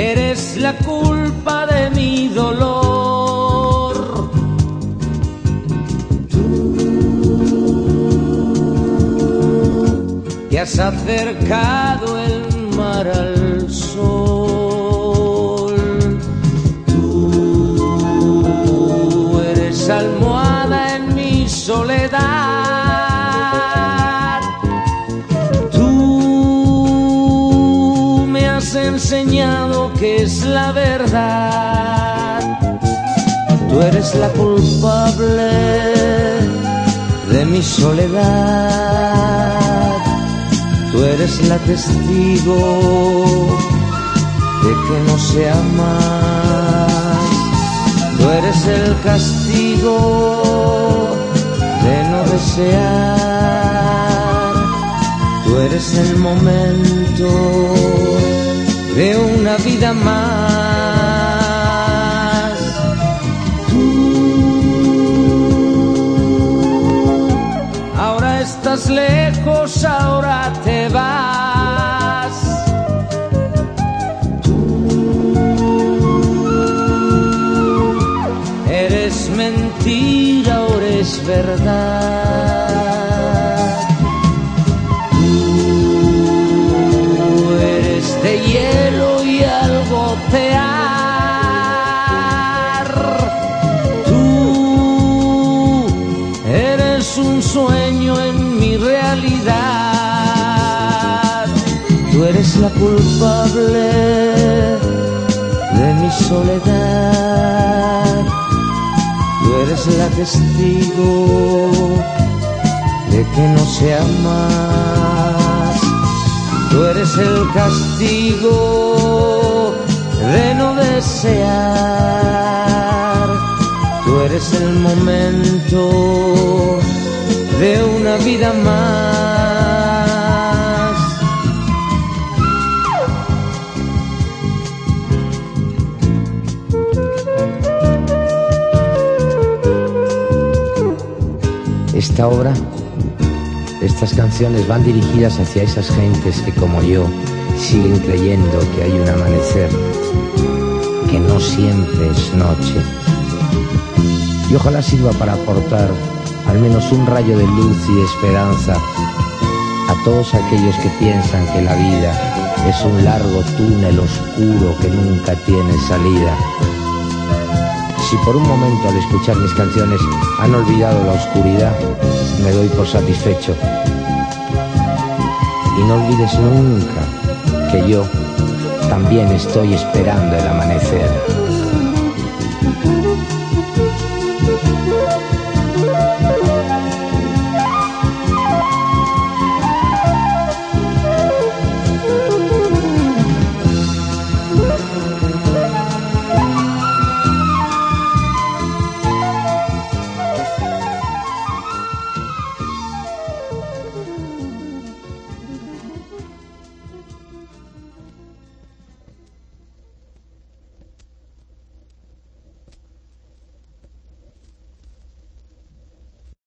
eres la culpa de mi dolor. Tú que has acercado el mar al sol. Tú eres almohada en mi soledad. Enseñado que es la verdad. Tú eres la culpable de mi soledad. Tú eres la testigo de que no sea más. Tú eres el castigo de no desear. Tú eres el momento una vida más. Ahora estás lejos, ahora te vas. Eres mentira, ahora es verdad. Tú eres la culpable de mi soledad. Tú eres la testigo de que no sea más. Tú eres el castigo de no desear. Tú eres el momento de una vida más. Esta obra, estas canciones van dirigidas hacia esas gentes que como yo siguen creyendo que hay un amanecer, que no siempre es noche. Y ojalá sirva para aportar al menos un rayo de luz y de esperanza a todos aquellos que piensan que la vida es un largo túnel oscuro que nunca tiene salida. Si por un momento al escuchar mis canciones han olvidado la oscuridad, me doy por satisfecho. Y no olvides nunca que yo también estoy esperando el amanecer.